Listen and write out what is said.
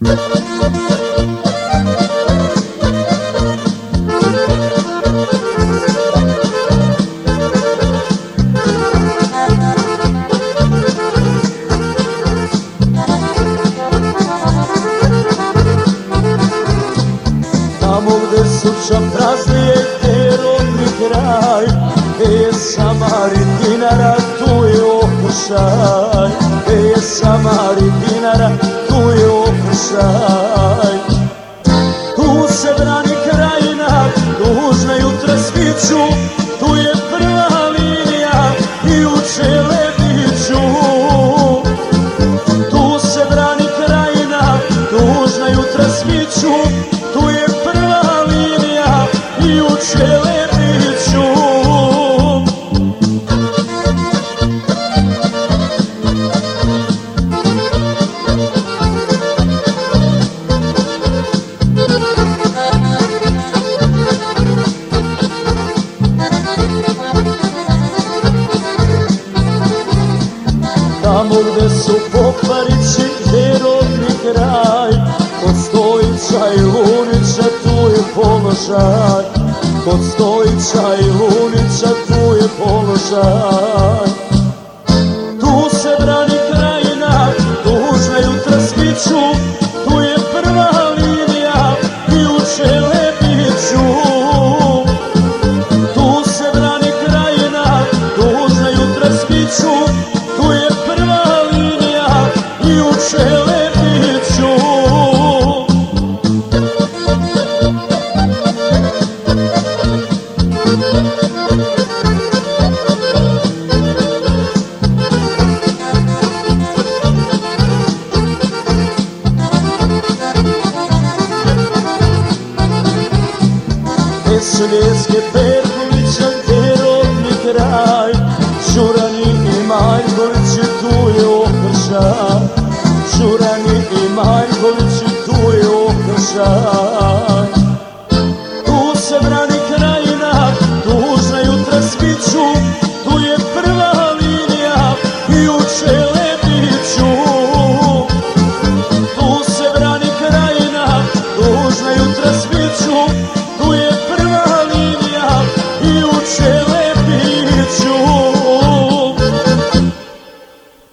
Tamo gde suša praznije, gde je rodni kraj Gde je samari dinara, tu je okušaj. Gde je je okušaj Tu se brani krajina, dužna jutra sviću. Tu je prva linija i u Čelebiću Tu se brani krajina, dužna jutra sviću Gde su pokvarići, gde je rodni kraj. Kod Stojića i Lunića tu je položaj. Kod Stojića i Lunića tu je položaj Sreske Perkovića terovni kraj. Šurani i Majkovići tu je okršaj. Šurani i Majkovići tu je okršaj. Można ją transmitir.